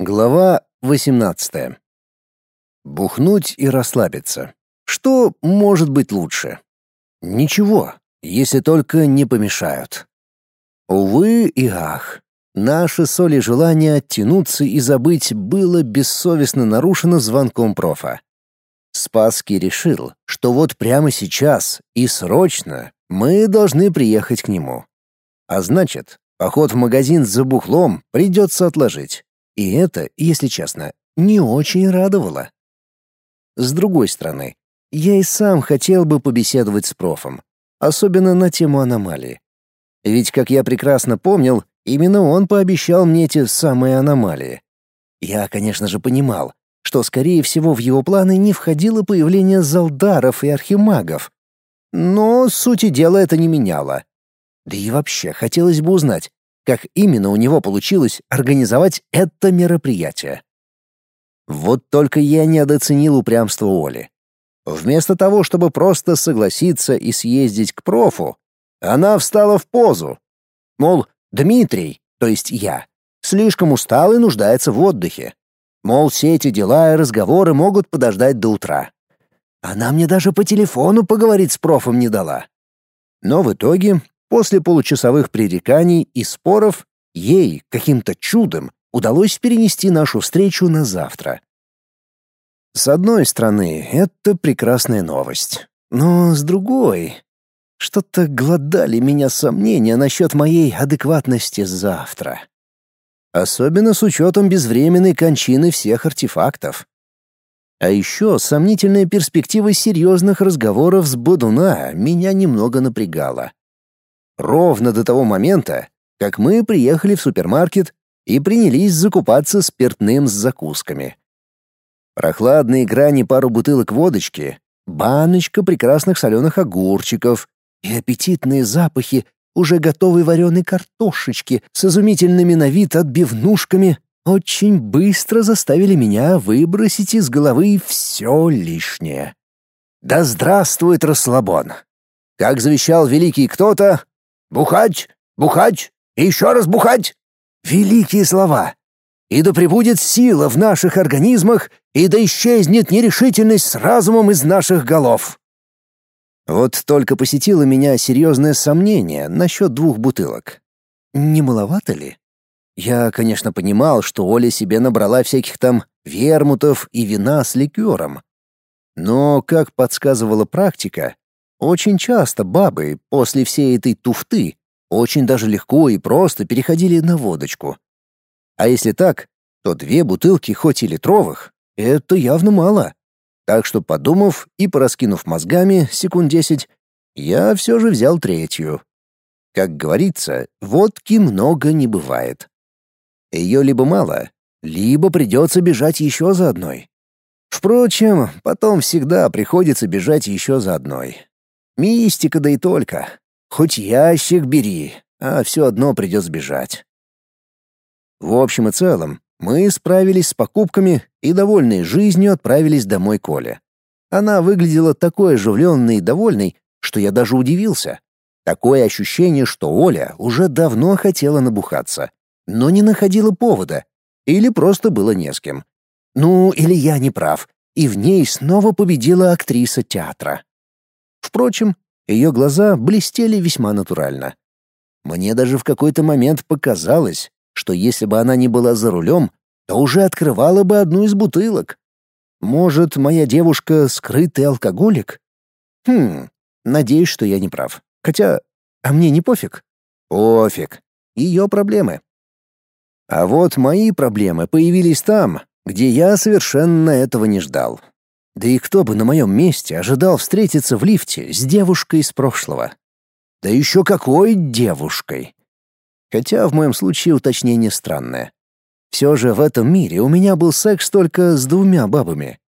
Глава 18. Бухнуть и расслабиться. Что может быть лучше? Ничего, если только не помешают. Увы и ах. Наше соли желание оттянуться и забыть было бессовестно нарушено звонком профа. Спасский решил, что вот прямо сейчас и срочно мы должны приехать к нему. А значит, поход в магазин за бухлом придется отложить. И это, если честно, не очень радовало. С другой стороны, я и сам хотел бы побеседовать с профом, особенно на тему аномалии. Ведь, как я прекрасно помнил, именно он пообещал мне эти самые аномалии. Я, конечно же, понимал, что, скорее всего, в его планы не входило появление залдаров и архимагов. Но сути дела это не меняло. Да и вообще, хотелось бы узнать, как именно у него получилось организовать это мероприятие. Вот только я недооценил упрямство Оли. Вместо того, чтобы просто согласиться и съездить к профу, она встала в позу. Мол, Дмитрий, то есть я, слишком устал и нуждается в отдыхе. Мол, все эти дела и разговоры могут подождать до утра. Она мне даже по телефону поговорить с профом не дала. Но в итоге После получасовых пререканий и споров ей каким-то чудом удалось перенести нашу встречу на завтра. С одной стороны, это прекрасная новость, но с другой что-то глодали меня сомнения насчет моей адекватности завтра. Особенно с учетом безвременной кончины всех артефактов. А еще сомнительная перспектива серьезных разговоров с Бодуна меня немного напрягала. Ровно до того момента, как мы приехали в супермаркет и принялись закупаться спиртным с закусками. Прохладные грани пару бутылок водочки, баночка прекрасных соленых огурчиков и аппетитные запахи уже готовой вареной картошечки с изумительными на вид отбивнушками очень быстро заставили меня выбросить из головы все лишнее. Да здравствует расслабон! Как завещал великий кто-то, Бухать, бухать и еще раз бухать. Великие слова. И да пребудет сила в наших организмах, и да исчезнет нерешительность с разумом из наших голов. Вот только посетило меня серьезное сомнение насчет двух бутылок. Не маловато ли? Я, конечно, понимал, что Оля себе набрала всяких там вермутов и вина с ликером. Но, как подсказывала практика, очень часто бабы после всей этой туфты очень даже легко и просто переходили на водочку. А если так, то две бутылки хоть и литровых — это явно мало. Так что, подумав и пораскинув мозгами секунд десять, я все же взял третью. Как говорится, водки много не бывает. Ее либо мало, либо придется бежать еще за одной. Впрочем, потом всегда приходится бежать еще за одной. Мистика да и только. Хоть ящик бери, а все одно придется бежать. В общем и целом, мы справились с покупками и, довольные жизнью, отправились домой Коле. Она выглядела такой оживленной и довольной, что я даже удивился. Такое ощущение, что Оля уже давно хотела набухаться, но не находила повода, или просто было не с кем. Ну, или я не прав, и в ней снова победила актриса театра. Впрочем, ее глаза блестели весьма натурально. Мне даже в какой-то момент показалось, что если бы она не была за рулем, то уже открывала бы одну из бутылок. Может, моя девушка скрытый алкоголик? Хм, надеюсь, что я не прав. Хотя, а мне не пофиг. Пофиг. Ее проблемы. А вот мои проблемы появились там, где я совершенно этого не ждал. Да и кто бы на моем месте ожидал встретиться в лифте с девушкой из прошлого? Да еще какой девушкой! Хотя в моем случае уточнение странное. Все же в этом мире у меня был секс только с двумя бабами.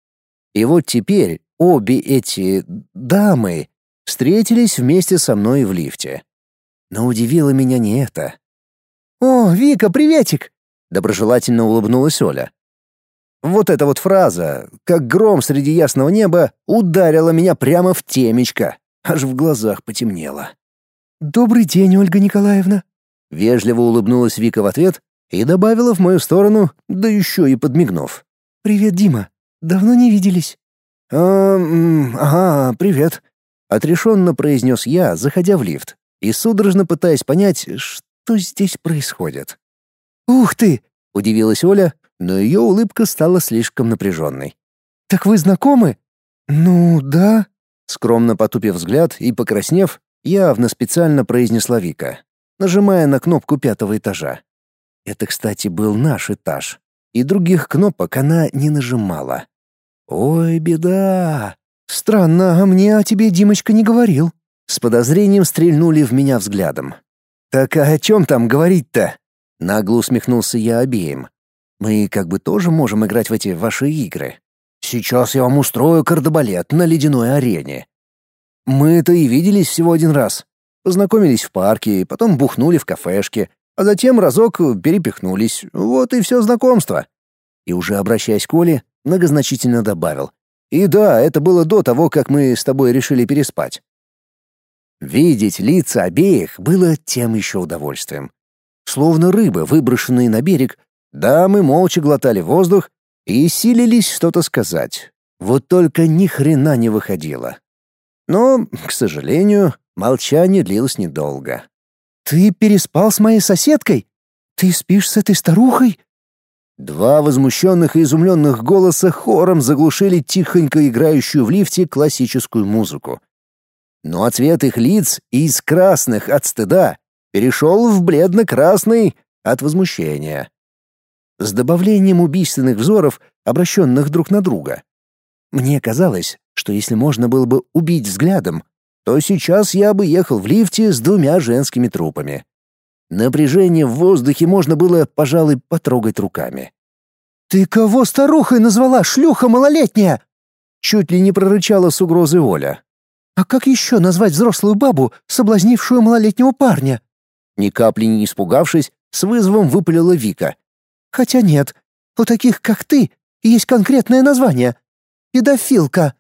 И вот теперь обе эти дамы встретились вместе со мной в лифте. Но удивило меня не это. «О, Вика, приветик!» — доброжелательно улыбнулась Оля. Вот эта вот фраза, как гром среди ясного неба, ударила меня прямо в темечко, аж в глазах потемнело. «Добрый день, Ольга Николаевна!» Вежливо улыбнулась Вика в ответ, и добавила в мою сторону, да еще и подмигнув. «Привет, Дима. Давно не виделись». «А, ага, привет», — отрешенно произнес я, заходя в лифт, и судорожно пытаясь понять, что здесь происходит. «Ух ты!» — удивилась Оля, но ее улыбка стала слишком напряженной. «Так вы знакомы?» «Ну, да», Скромно потупив взгляд и покраснев, явно специально произнесла Вика, нажимая на кнопку пятого этажа. Это, кстати, был наш этаж, и других кнопок она не нажимала. «Ой, беда! Странно, а мне о тебе Димочка не говорил». С подозрением стрельнули в меня взглядом. «Так а о чем там говорить-то?» Нагло усмехнулся я обеим. «Мы как бы тоже можем играть в эти ваши игры. Сейчас я вам устрою кардебалет на ледяной арене. Мы-то и виделись всего один раз. Познакомились в парке, потом бухнули в кафешке, а затем разок перепихнулись. Вот и все знакомство. И уже обращаясь к Оле, многозначительно добавил. И да, это было до того, как мы с тобой решили переспать. Видеть лица обеих было тем еще удовольствием. Словно рыбы, выброшенные на берег, да, мы молча глотали воздух и силились что-то сказать. Вот только ни хрена не выходило. Но, к сожалению, молчание длилось недолго. «Ты переспал с моей соседкой? Ты спишь с этой старухой?» Два возмущенных и изумленных голоса хором заглушили тихонько играющую в лифте классическую музыку. Но цвет их лиц из красных от стыда перешел в бледно-красный от возмущения с добавлением убийственных взоров, обращенных друг на друга. Мне казалось, что если можно было бы убить взглядом, то сейчас я бы ехал в лифте с двумя женскими трупами. Напряжение в воздухе можно было, пожалуй, потрогать руками. «Ты кого старухой назвала, шлюха малолетняя?» Чуть ли не прорычала с угрозой Оля. «А как еще назвать взрослую бабу, соблазнившую малолетнего парня?» Ни капли не испугавшись, с вызовом выпалила Вика. Хотя нет, у таких, как ты, есть конкретное название — педофилка.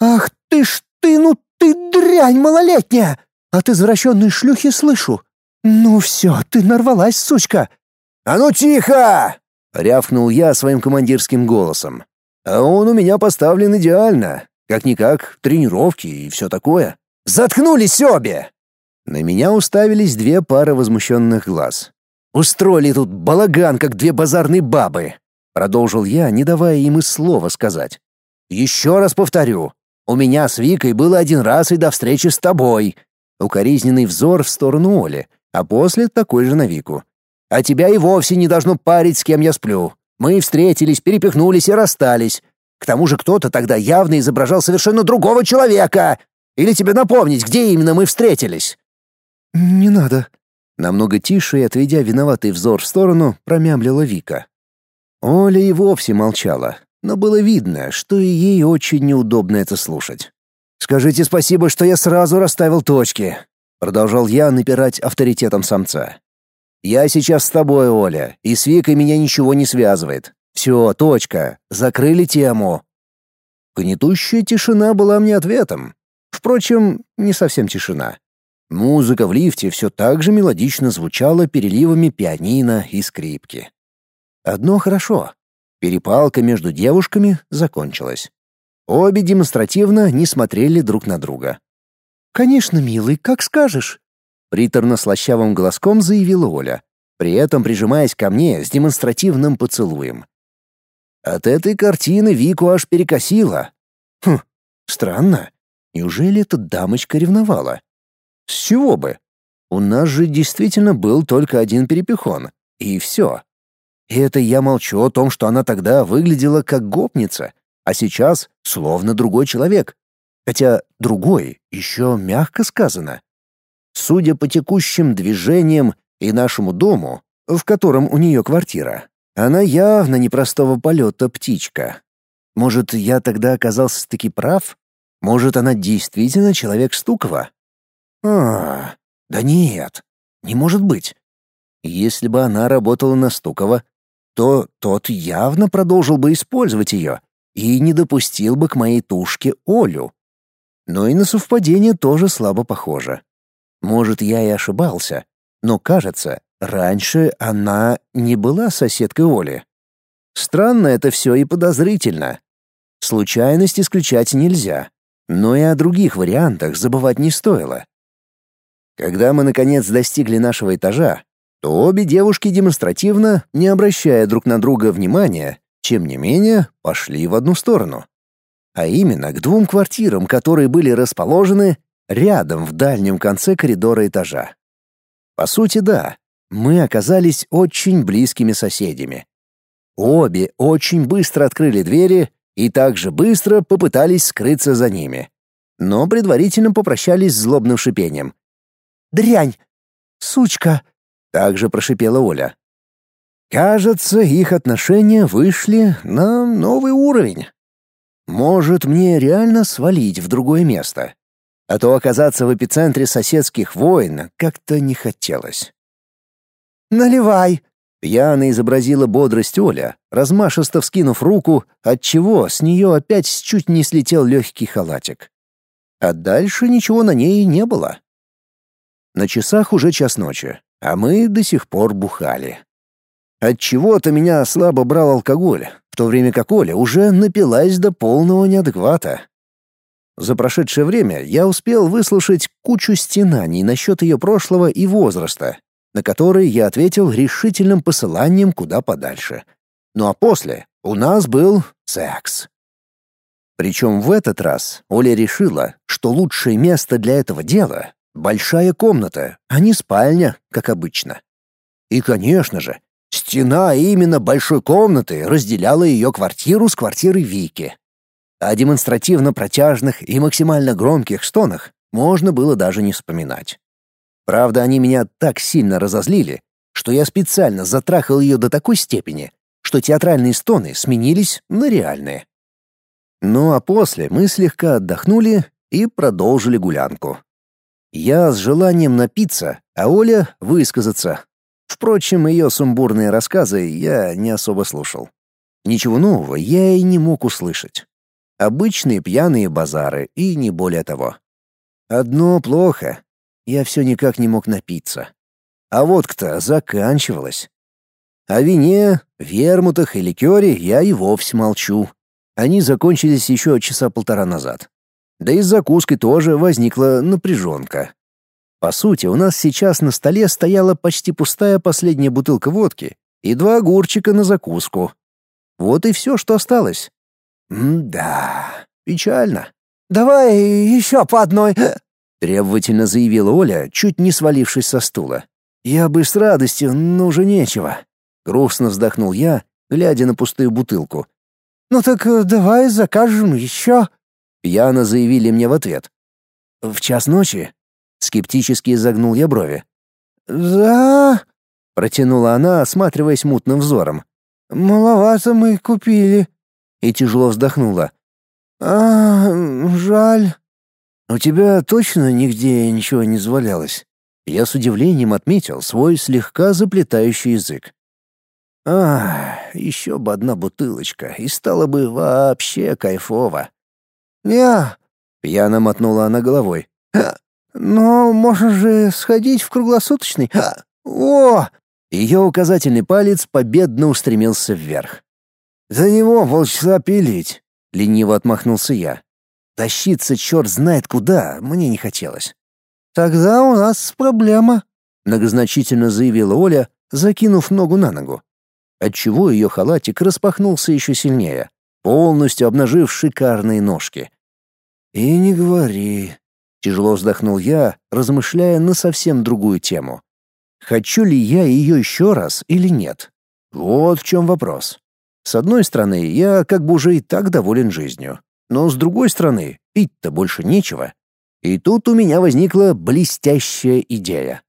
Ах ты ж ты, ну ты дрянь малолетняя! От извращенной шлюхи слышу. Ну все, ты нарвалась, сучка. А ну тихо! рявкнул я своим командирским голосом. А он у меня поставлен идеально. Как-никак, тренировки и все такое. Заткнулись обе! На меня уставились две пары возмущенных глаз. Устроили тут балаган, как две базарные бабы. Продолжил я, не давая им и слова сказать. Еще раз повторю. У меня с Викой было один раз и до встречи с тобой. Укоризненный взор в сторону Оли, а после такой же на Вику. А тебя и вовсе не должно парить, с кем я сплю. Мы встретились, перепихнулись и расстались. К тому же кто-то тогда явно изображал совершенно другого человека. Или тебе напомнить, где именно мы встретились?» «Не надо», Намного тише и отведя виноватый взор в сторону, промямлила Вика. Оля и вовсе молчала, но было видно, что и ей очень неудобно это слушать. «Скажите спасибо, что я сразу расставил точки», — продолжал я напирать авторитетом самца. «Я сейчас с тобой, Оля, и с Викой меня ничего не связывает. Все, точка, закрыли тему». Гнетущая тишина была мне ответом. Впрочем, не совсем тишина. Музыка в лифте все так же мелодично звучала переливами пианино и скрипки. Одно хорошо. Перепалка между девушками закончилась. Обе демонстративно не смотрели друг на друга. «Конечно, милый, как скажешь», — приторно-слащавым голоском заявила Оля, при этом прижимаясь ко мне с демонстративным поцелуем. От этой картины Вику аж перекосило. Хм, странно. Неужели эта дамочка ревновала? С чего бы? У нас же действительно был только один перепихон, и все. И это я молчу о том, что она тогда выглядела как гопница, а сейчас словно другой человек. Хотя другой еще мягко сказано. Судя по текущим движениям и нашему дому, в котором у нее квартира, она явно непростого полета птичка. Может, я тогда оказался таки прав? Может, она действительно человек Стукова? А, да нет, не может быть. Если бы она работала на Стукова, то тот явно продолжил бы использовать ее и не допустил бы к моей тушке Олю. Но и на совпадение тоже слабо похоже. Может, я и ошибался, но, кажется, раньше она не была соседкой Оли. Странно это все и подозрительно. Случайность исключать нельзя, но и о других вариантах забывать не стоило. Когда мы наконец достигли нашего этажа, то обе девушки демонстративно, не обращая друг на друга внимания, чем не менее, пошли в одну сторону. А именно к двум квартирам, которые были расположены рядом в дальнем конце коридора этажа. По сути, да, мы оказались очень близкими соседями. Обе очень быстро открыли двери и также быстро попытались скрыться за ними. Но предварительно попрощались с злобным шипением. «Дрянь! Сучка!» — также прошипела Оля. Кажется, их отношения вышли на новый уровень. Может, мне реально свалить в другое место? А то оказаться в эпицентре соседских войн как-то не хотелось. «Наливай!» Пьяно изобразила бодрость Оля, размашисто вскинув руку, отчего с нее опять чуть не слетел легкий халатик. А дальше ничего на ней не было. На часах уже час ночи, а мы до сих пор бухали. От чего-то меня слабо брал алкоголь, в то время как Оля уже напилась до полного неадеквата. За прошедшее время я успел выслушать кучу стенаний насчет ее прошлого и возраста, на который я ответил решительным посыланием куда подальше. Ну а после у нас был секс. Причем в этот раз Оля решила, что лучшее место для этого дела — большая комната, а не спальня, как обычно. И, конечно же, стена именно большой комнаты разделяла ее квартиру с квартирой Вики. О демонстративно протяжных и максимально громких стонах можно было даже не вспоминать. Правда, они меня так сильно разозлили, что я специально затрахал ее до такой степени, что театральные стоны сменились на реальные. Ну а после мы слегка отдохнули и продолжили гулянку. Я с желанием напиться, а Оля — высказаться. Впрочем, ее сумбурные рассказы я не особо слушал. Ничего нового я и не мог услышать. Обычные пьяные базары и не более того. Одно плохо я все никак не мог напиться. А водка-то заканчивалась. О вине, вермутах и ликере я и вовсе молчу. Они закончились еще часа полтора назад. Да и с закуской тоже возникла напряженка. По сути, у нас сейчас на столе стояла почти пустая последняя бутылка водки и два огурчика на закуску. Вот и все, что осталось. М-да, печально. «Давай еще по одной», — требовательно заявила Оля, чуть не свалившись со стула. «Я бы с радостью, но уже нечего». Грустно вздохнул я, глядя на пустую бутылку. «Ну так э, давай закажем еще», — пьяно заявили мне в ответ. «В час ночи?» — скептически изогнул я брови. «Да...» — протянула она, осматриваясь мутным взором. «Маловато мы купили». И тяжело вздохнула. «А, жаль». «У тебя точно нигде ничего не завалялось?» Я с удивлением отметил свой слегка заплетающий язык. «А, еще бы одна бутылочка, и стало бы вообще кайфово». «Не», — пьяно мотнула она головой. «Но можно же сходить в круглосуточный. О!» Ее указательный палец победно устремился вверх. «За него полчаса пилить», — лениво отмахнулся я. Тащиться черт знает куда мне не хотелось. «Тогда у нас проблема», — многозначительно заявила Оля, закинув ногу на ногу. Отчего ее халатик распахнулся еще сильнее, полностью обнажив шикарные ножки. «И не говори», — тяжело вздохнул я, размышляя на совсем другую тему. «Хочу ли я ее еще раз или нет? Вот в чем вопрос. С одной стороны, я как бы уже и так доволен жизнью. Но с другой стороны, пить-то больше нечего. И тут у меня возникла блестящая идея.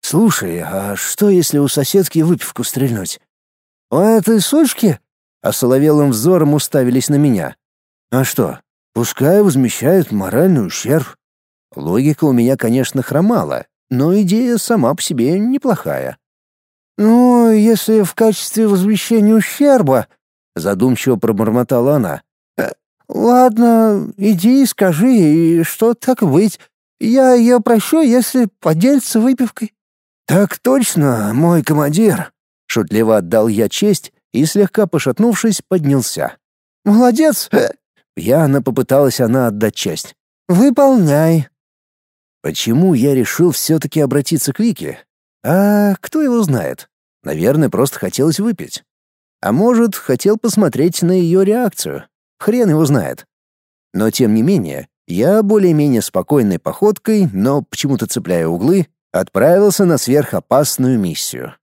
«Слушай, а что, если у соседки выпивку стрельнуть?» «У этой сучки?» А соловелым взором уставились на меня. «А что, пускай возмещают моральный ущерб?» Логика у меня, конечно, хромала, но идея сама по себе неплохая. «Ну, если в качестве возмещения ущерба...» Задумчиво пробормотала она. «Ладно, иди и скажи, и что так быть. Я ее прощу, если поделится выпивкой». «Так точно, мой командир!» Шутливо отдал я честь и, слегка пошатнувшись, поднялся. «Молодец!» Яна попыталась она отдать честь. «Выполняй!» Почему я решил все-таки обратиться к Вике? А кто его знает? Наверное, просто хотелось выпить. А может, хотел посмотреть на ее реакцию. Хрен его знает. Но тем не менее, я более-менее спокойной походкой, но почему-то цепляя углы, отправился на сверхопасную миссию.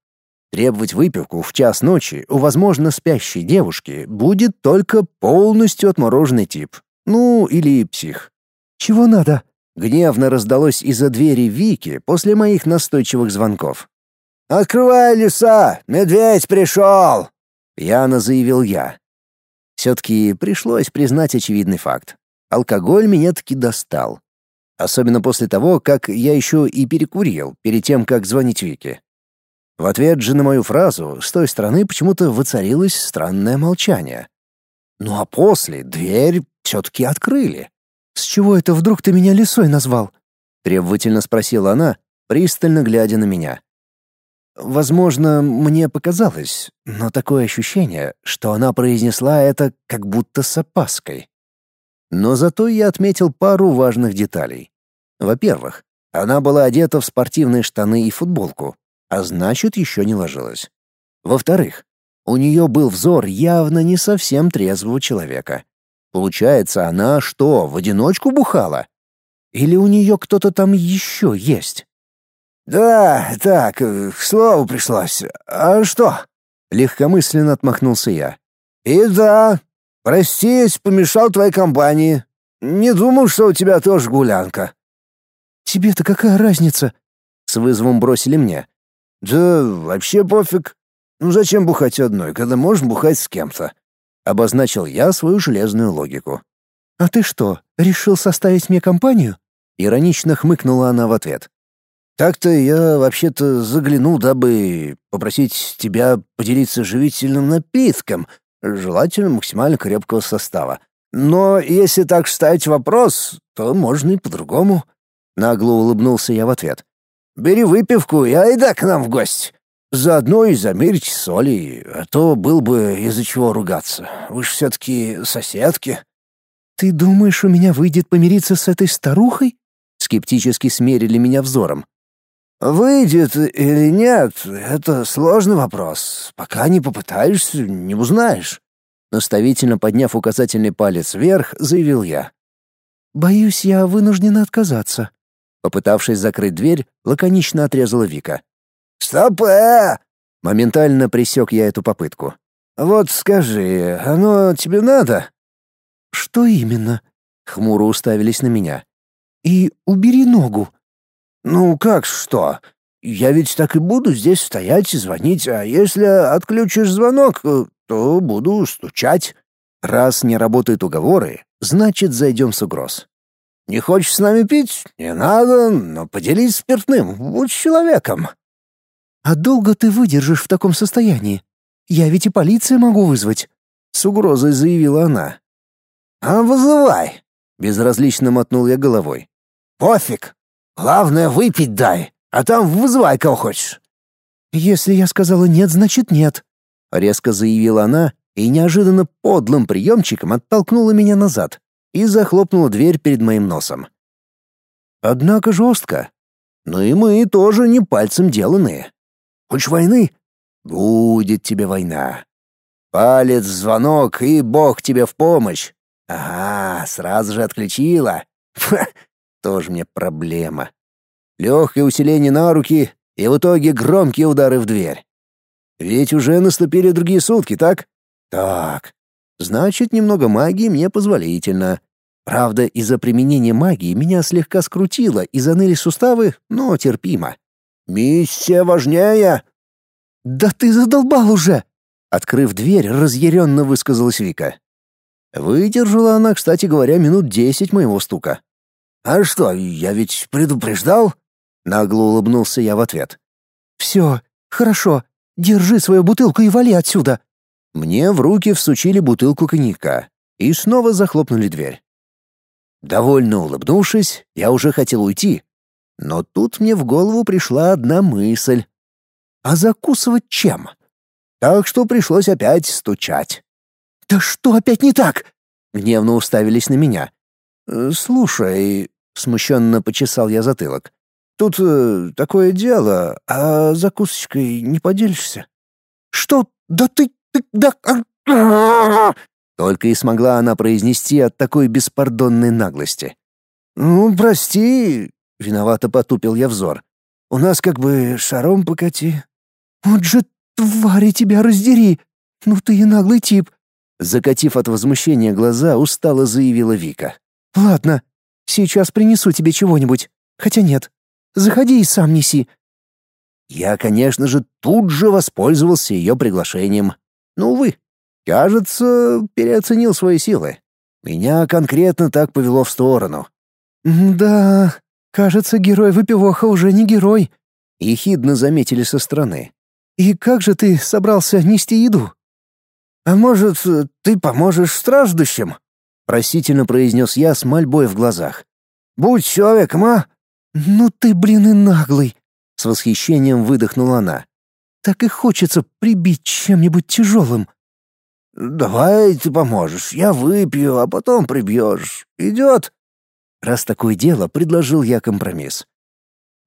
Требовать выпивку в час ночи у, возможно, спящей девушки будет только полностью отмороженный тип. Ну, или псих. «Чего надо?» Гневно раздалось из-за двери Вики после моих настойчивых звонков. «Открывай леса! Медведь пришел!» Пьяно заявил я. Все-таки пришлось признать очевидный факт. Алкоголь меня таки достал. Особенно после того, как я еще и перекурил перед тем, как звонить Вике. В ответ же на мою фразу с той стороны почему-то воцарилось странное молчание. Ну а после дверь все-таки открыли. «С чего это вдруг ты меня лисой назвал?» — требовательно спросила она, пристально глядя на меня. Возможно, мне показалось, но такое ощущение, что она произнесла это как будто с опаской. Но зато я отметил пару важных деталей. Во-первых, она была одета в спортивные штаны и футболку, а значит, еще не ложилась. Во-вторых, у нее был взор явно не совсем трезвого человека. Получается, она что, в одиночку бухала? Или у нее кто-то там еще есть? «Да, так, к слову пришлось. А что?» — легкомысленно отмахнулся я. «И да, простись, помешал твоей компании. Не думал, что у тебя тоже гулянка». «Тебе-то какая разница?» — с вызовом бросили мне. «Да вообще пофиг. Ну зачем бухать одной, когда можно бухать с кем-то?» Обозначил я свою железную логику. «А ты что, решил составить мне компанию?» Иронично хмыкнула она в ответ. Так-то я вообще-то заглянул, дабы попросить тебя поделиться живительным напитком, желательно максимально крепкого состава. Но если так ставить вопрос, то можно и по-другому. Нагло улыбнулся я в ответ. Бери выпивку и айда к нам в гости. Заодно и замерить соли, а то был бы из-за чего ругаться. Вы ж все-таки соседки. Ты думаешь, у меня выйдет помириться с этой старухой? Скептически смерили меня взором. Выйдет или нет, это сложный вопрос. Пока не попытаешься, не узнаешь. Наставительно подняв указательный палец вверх, заявил я. Боюсь, я вынуждена отказаться. Попытавшись закрыть дверь, лаконично отрезала Вика. «Стоп! Э!» Моментально пресек я эту попытку. «Вот скажи, оно тебе надо?» «Что именно?» Хмуро уставились на меня. «И убери ногу», «Ну как что? Я ведь так и буду здесь стоять и звонить, а если отключишь звонок, то буду стучать. Раз не работают уговоры, значит, зайдем с угроз. Не хочешь с нами пить? Не надо, но поделись спиртным, будь человеком». «А долго ты выдержишь в таком состоянии? Я ведь и полицию могу вызвать», — с угрозой заявила она. «А вызывай», — безразлично мотнул я головой. «Пофиг, Главное, выпить дай, а там вызывай кого хочешь». «Если я сказала нет, значит нет», — резко заявила она и неожиданно подлым приемчиком оттолкнула меня назад и захлопнула дверь перед моим носом. Однако жестко. Но и мы тоже не пальцем деланные. Хочешь войны? Будет тебе война. Палец звонок, и Бог тебе в помощь. Ага, сразу же отключила. Фа, тоже мне проблема. Легкое усиление на руки и в итоге громкие удары в дверь. Ведь уже наступили другие сутки, так? Так. Значит, немного магии мне позволительно. Правда, из-за применения магии меня слегка скрутило и заныли суставы, но терпимо. «Миссия важнее!» «Да ты задолбал уже!» Открыв дверь, разъяренно высказалась Вика. Выдержала она, кстати говоря, минут десять моего стука. «А что, я ведь предупреждал?» Нагло улыбнулся я в ответ. «Все, хорошо, держи свою бутылку и вали отсюда!» Мне в руки всучили бутылку коньяка и снова захлопнули дверь. Довольно улыбнувшись, я уже хотел уйти. Но тут мне в голову пришла одна мысль. А закусывать чем? Так что пришлось опять стучать. «Да что опять не так?» Гневно уставились на меня. «Э, «Слушай», — смущенно почесал я затылок, «тут э, такое дело, а закусочкой не поделишься?» «Что? Да ты... ты да...» Только и смогла она произнести от такой беспардонной наглости. «Ну, прости», — виновато потупил я взор. «У нас как бы шаром покати». «Вот же твари тебя раздери! Ну ты и наглый тип!» Закатив от возмущения глаза, устало заявила Вика. «Ладно, сейчас принесу тебе чего-нибудь. Хотя нет, заходи и сам неси». Я, конечно же, тут же воспользовался ее приглашением. Но, увы, кажется, переоценил свои силы. Меня конкретно так повело в сторону. «Да, кажется, герой-выпивоха уже не герой», — ехидно заметили со стороны. «И как же ты собрался нести еду?» «А может, ты поможешь страждущим?» — просительно произнес я с мольбой в глазах. «Будь человеком, а?» «Ну ты, блин, и наглый!» — с восхищением выдохнула она. «Так и хочется прибить чем-нибудь тяжелым». «Давай ты поможешь, я выпью, а потом прибьешь. Идет?» Раз такое дело, предложил я компромисс.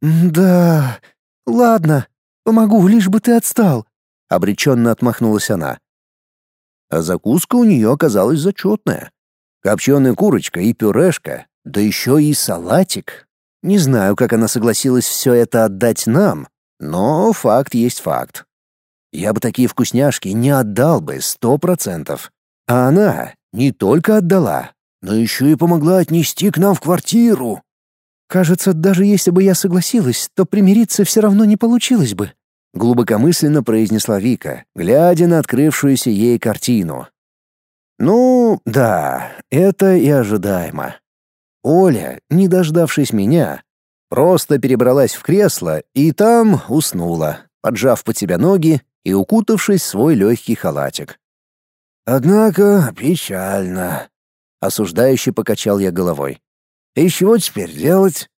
«Да, ладно, помогу, лишь бы ты отстал», — обреченно отмахнулась она. А закуска у нее оказалась зачетная. Копченая курочка и пюрешка, да еще и салатик. Не знаю, как она согласилась все это отдать нам, но факт есть факт. Я бы такие вкусняшки не отдал бы сто процентов. А она не только отдала, но еще и помогла отнести к нам в квартиру. Кажется, даже если бы я согласилась, то примириться все равно не получилось бы. Глубокомысленно произнесла Вика, глядя на открывшуюся ей картину. Ну, да, это и ожидаемо. Оля, не дождавшись меня, просто перебралась в кресло и там уснула, поджав под себя ноги и укутавшись в свой легкий халатик. Однако печально, Осуждающе покачал я головой. «И чего теперь делать?»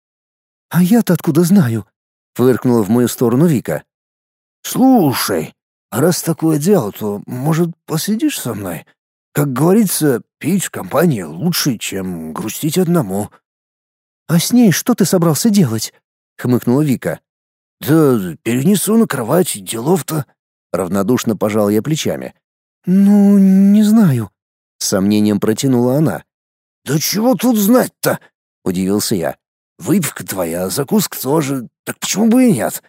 «А я-то откуда знаю?» — фыркнула в мою сторону Вика. «Слушай, а раз такое дело, то, может, посидишь со мной? Как говорится, пить в компании лучше, чем грустить одному». «А с ней что ты собрался делать?» — хмыкнула Вика. «Да перенесу на кровать, делов-то...» — равнодушно пожал я плечами. «Ну, не знаю», с сомнением протянула она. «Да чего тут знать-то?» — удивился я. «Выпивка твоя, закуска тоже, так почему бы и нет?»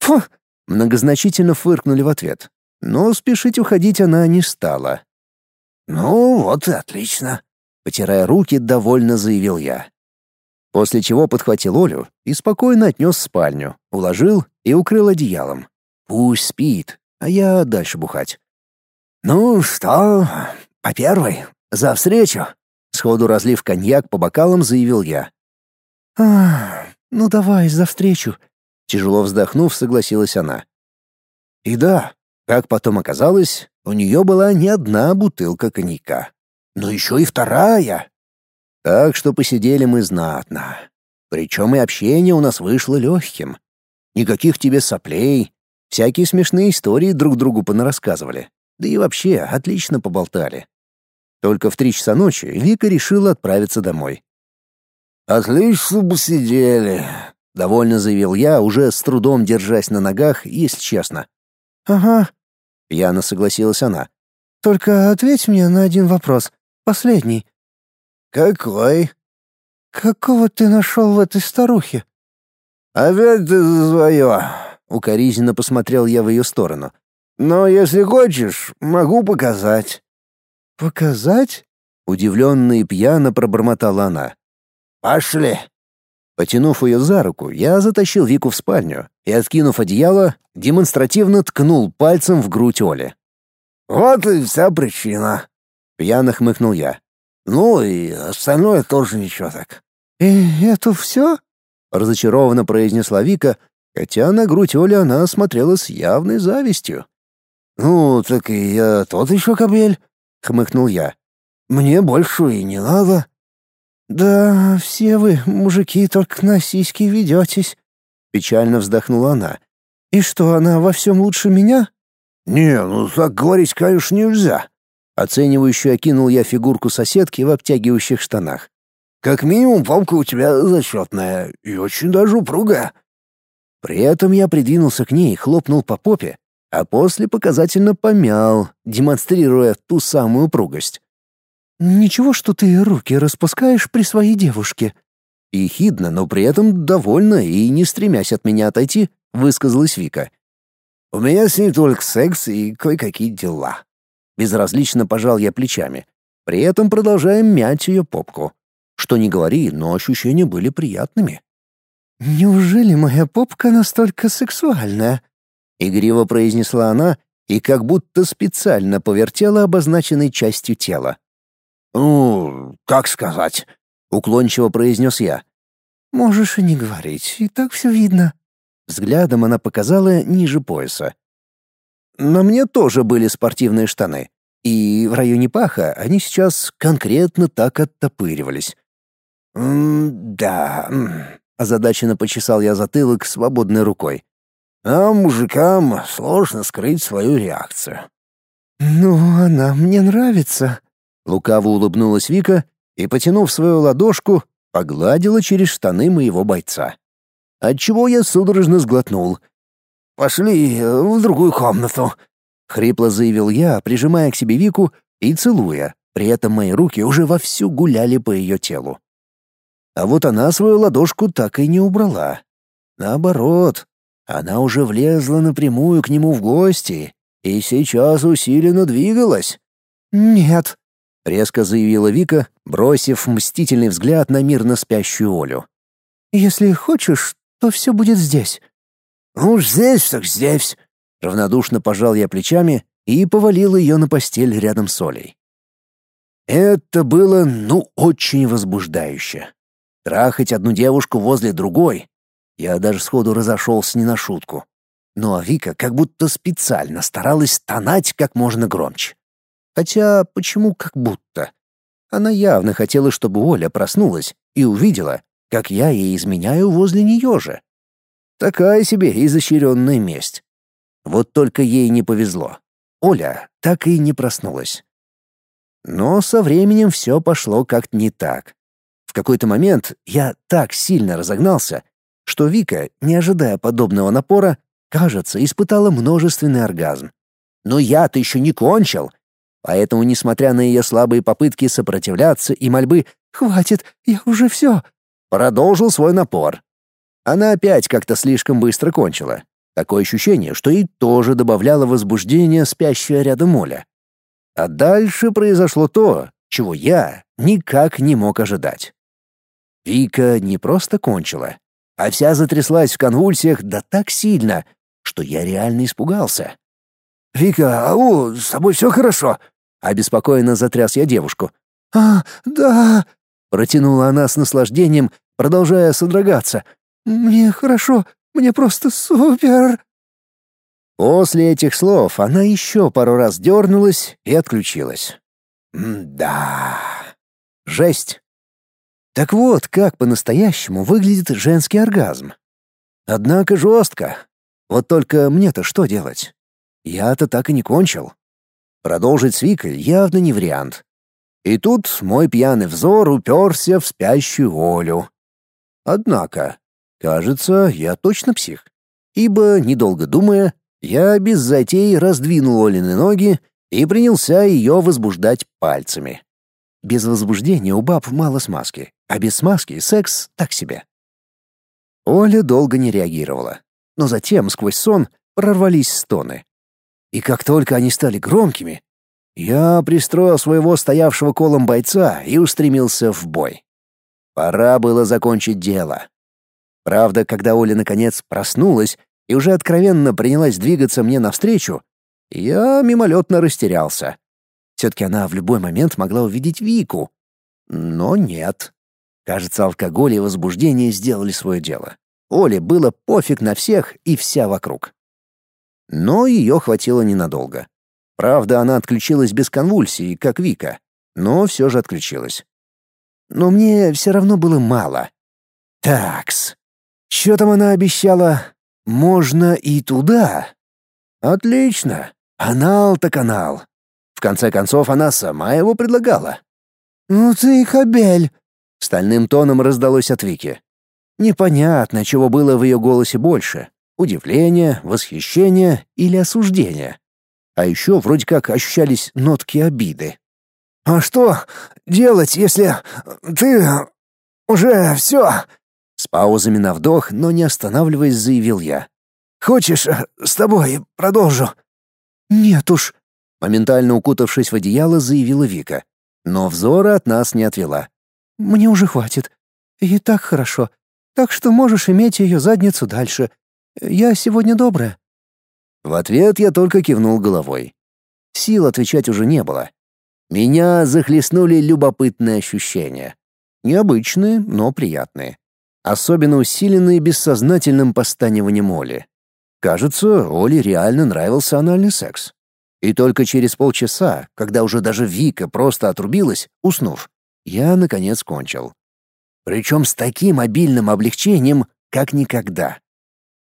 «Фу!» — многозначительно фыркнули в ответ. Но спешить уходить она не стала. «Ну, вот и отлично», — потирая руки, довольно заявил я. После чего подхватил Олю и спокойно отнес в спальню, уложил и укрыл одеялом. Пусть спит, а я дальше бухать. «Ну что, «По первой? За встречу!» Сходу разлив коньяк по бокалам, заявил я. «А, ну давай, за встречу!» Тяжело вздохнув, согласилась она. И да, как потом оказалось, у нее была не одна бутылка коньяка, но еще и вторая. Так что посидели мы знатно. Причем и общение у нас вышло легким. Никаких тебе соплей, всякие смешные истории друг другу понарассказывали. Да и вообще отлично поболтали. Только в три часа ночи Вика решила отправиться домой. «Отлично бы сидели», — довольно заявил я, уже с трудом держась на ногах, если честно. «Ага», — пьяно согласилась она. «Только ответь мне на один вопрос, последний». «Какой?» «Какого ты нашел в этой старухе?» «Опять ты за свое», — укоризненно посмотрел я в ее сторону. «Но если хочешь, могу показать». «Показать?» — удивленно и пьяно пробормотала она. «Пошли!» Потянув ее за руку, я затащил Вику в спальню и, откинув одеяло, демонстративно ткнул пальцем в грудь Оли. «Вот и вся причина», — пьяно хмыкнул я. «Ну и остальное тоже ничего так». «И это все?» — разочарованно произнесла Вика, хотя на грудь Оли она смотрела с явной завистью. «Ну, так и я тот еще кобель», — хмыкнул я. «Мне больше и не надо». «Да, все вы, мужики, только на сиськи ведетесь», — печально вздохнула она. «И что, она во всем лучше меня?» «Не, ну так говорить, конечно, нельзя». Оценивающе окинул я фигурку соседки в обтягивающих штанах. «Как минимум, попка у тебя зачетная и очень даже упругая». При этом я придвинулся к ней и хлопнул по попе, а после показательно помял, демонстрируя ту самую упругость. «Ничего, что ты руки распускаешь при своей девушке». Ехидно, но при этом довольно и не стремясь от меня отойти, высказалась Вика. «У меня с ней только секс и кое-какие дела». Безразлично пожал я плечами, при этом продолжая мять ее попку. Что не говори, но ощущения были приятными. «Неужели моя попка настолько сексуальная?» — игриво произнесла она и как будто специально повертела обозначенной частью тела. «Ну, как сказать?» — уклончиво произнес я. «Можешь и не говорить, и так все видно». Взглядом она показала ниже пояса. На мне тоже были спортивные штаны, и в районе паха они сейчас конкретно так оттопыривались. «М-да...» — озадаченно почесал я затылок свободной рукой. «А мужикам сложно скрыть свою реакцию». «Ну, она мне нравится», Лукаво улыбнулась Вика и, потянув свою ладошку, погладила через штаны моего бойца. Отчего я судорожно сглотнул. «Пошли э, в другую комнату», — хрипло заявил я, прижимая к себе Вику и целуя. При этом мои руки уже вовсю гуляли по ее телу. А вот она свою ладошку так и не убрала. Наоборот, она уже влезла напрямую к нему в гости и сейчас усиленно двигалась. «Нет», резко заявила Вика, бросив мстительный взгляд на мирно спящую Олю. Если хочешь, то все будет здесь. Ну, здесь так здесь. Равнодушно пожал я плечами и повалил ее на постель рядом с Олей. Это было, ну, очень возбуждающе. Трахать одну девушку возле другой. Я даже сходу разошелся не на шутку. Ну а Вика как будто специально старалась стонать как можно громче. Хотя почему как будто? Она явно хотела, чтобы Оля проснулась и увидела, как я ей изменяю возле нее же. Такая себе изощренная месть. Вот только ей не повезло. Оля так и не проснулась. Но со временем все пошло как-то не так. Какой-то момент я так сильно разогнался, что Вика, не ожидая подобного напора, кажется, испытала множественный оргазм. Но я-то еще не кончил, Поэтому, несмотря на ее слабые попытки сопротивляться и мольбы «Хватит, я уже все», продолжил свой напор. Она опять как-то слишком быстро кончила. Такое ощущение, что ей тоже добавляло возбуждение спящая рядом Оля. А дальше произошло то, чего я никак не мог ожидать. Вика не просто кончила, а вся затряслась в конвульсиях да так сильно, что я реально испугался. «Вика, ау, с тобой все хорошо?» Обеспокоенно затряс я девушку. «А, да!» — протянула она с наслаждением, продолжая содрогаться. «Мне хорошо, мне просто супер!» После этих слов она еще пару раз дернулась и отключилась. «Да, жесть!» Так вот, как по-настоящему выглядит женский оргазм. Однако жестко. Вот только мне-то что делать? Я-то так и не кончил. Продолжить с Викой явно не вариант. И тут мой пьяный взор уперся в спящую Олю. Однако, кажется, я точно псих. Ибо, недолго думая, я без затей раздвинул Олины ноги и принялся ее возбуждать пальцами. Без возбуждения у баб мало смазки, а без смазки секс так себе. Оля долго не реагировала, но затем сквозь сон прорвались стоны. И как только они стали громкими, я пристроил своего стоявшего колом бойца и устремился в бой. Пора было закончить дело. Правда, когда Оля наконец проснулась и уже откровенно принялась двигаться мне навстречу, я мимолетно растерялся. Все-таки она в любой момент могла увидеть Вику. Но нет. Кажется, алкоголь и возбуждение сделали свое дело. Оле было пофиг на всех и вся вокруг. Но ее хватило ненадолго. Правда, она отключилась без конвульсий, как Вика, но все же отключилась. но мне все равно было мало. Такс. Что там она обещала? Можно и туда. Отлично. Анал так канал. В конце концов, она сама его предлагала. «Ну ты кобель!» — стальным тоном раздалось от Вики. Непонятно, чего было в ее голосе больше — удивление, восхищение или осуждение. А еще вроде как ощущались нотки обиды. «А что делать, если ты уже все?» С паузами на вдох, но не останавливаясь, заявил я. «Хочешь, с тобой продолжу?» «Нет уж», — моментально укутавшись в одеяло, заявила Вика. Но взора от нас не отвела. «Мне уже хватит. И так хорошо. Так что можешь иметь ее задницу дальше. Я сегодня добрая». В ответ я только кивнул головой. Сил отвечать уже не было. Меня захлестнули любопытные ощущения. Необычные, но приятные. Особенно усиленные бессознательным постаниванием Оли. Кажется, Оле реально нравился анальный секс. И только через полчаса, когда уже даже Вика просто отрубилась, уснув, я, наконец, кончил. Причем с таким обильным облегчением, как никогда.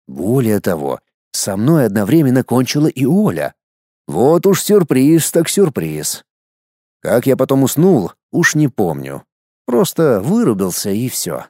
Более того, со мной одновременно кончила и Оля. Вот уж сюрприз так сюрприз. Как я потом уснул, уж не помню. Просто вырубился и все.